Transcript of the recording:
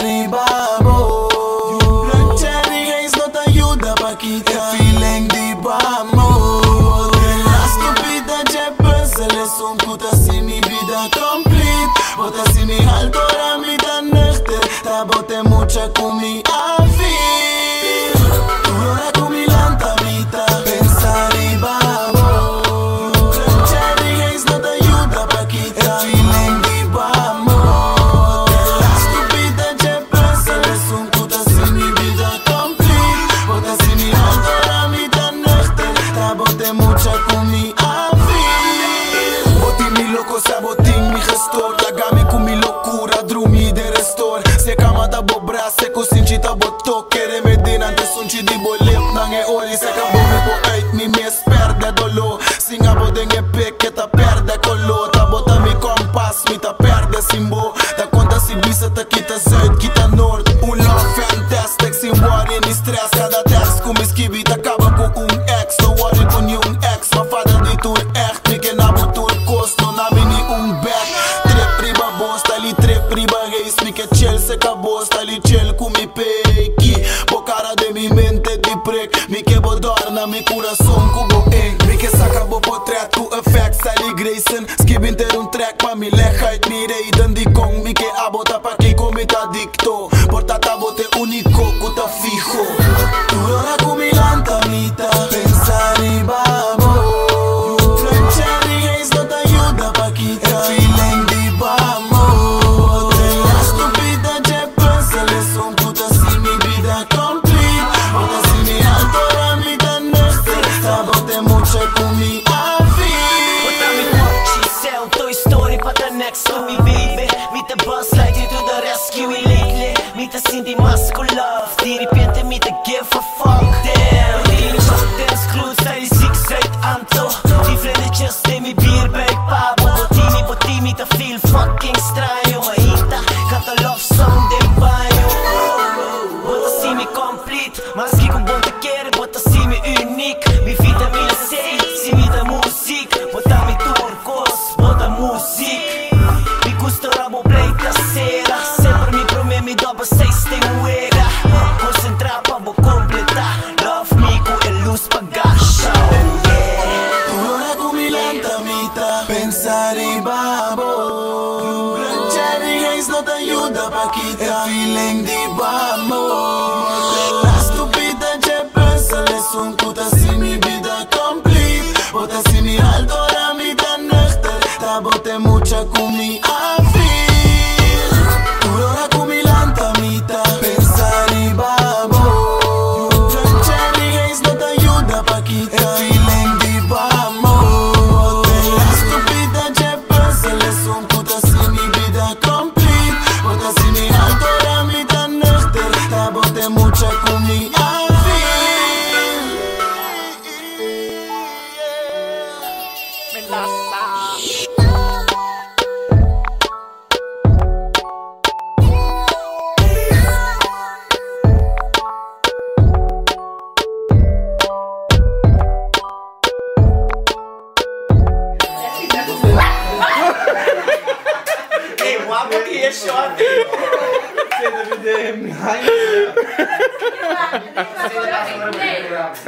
Dani Babo. Cherry Haze no te ayuda pa' quitar el feeling de vamos. De la estúpida Jepper se le un puta si mi vida complete. Bota si mi alto era mi tan nöchter. Te bote mucha con mi ave. Ah. Saboting mi gestor Lagami cu mi locura drumi de restor. Se cama da bo brasse cu sincita bo tocchere Medina de sunci di bo lip Nange ori se ca bo mi bo uit mi mes perde dolo Singa bo denge pek ta perde colo Ta bota mi kompas mi ta perde simbo. Ta conta si bisa ta kita zuid kita noord Un love fantastic sin worry ni stress Cada text cu mi schibi listen Skibinter un track pa' mi legheid Mire i dëndi kong mi ke abota pa ki komita dikto Por ta ta bote uniko ku ta fijo. Tu do next to me baby Mi the like you to the rescue lately. Mi te sinti muscular Di ripiente mi te give a fuck damn shot screw stai six eight anto. Di frene just de mi beer bag pabo Botimi, botimi te feel fucking strano Ma inta canta love song del baño Bota si mi complete. Maski cu bun te quiere Bota si mi unic Mi prome mi dopo sei ste uera Concentra pa bo completa Love me cu e luz pa gasha Oh yeah Tu ora cu mi lanta mita Pensare babo Cherry Haze no te ayuda pa' quitar. Feeling di bamo La stupida che pensa le son puta si mi vida complete. Bota si mi alto, ahora mi tan nuchter Ta bote mucha kumi Acabou que ia chorar. Cena de DM. Ai, meu Deus.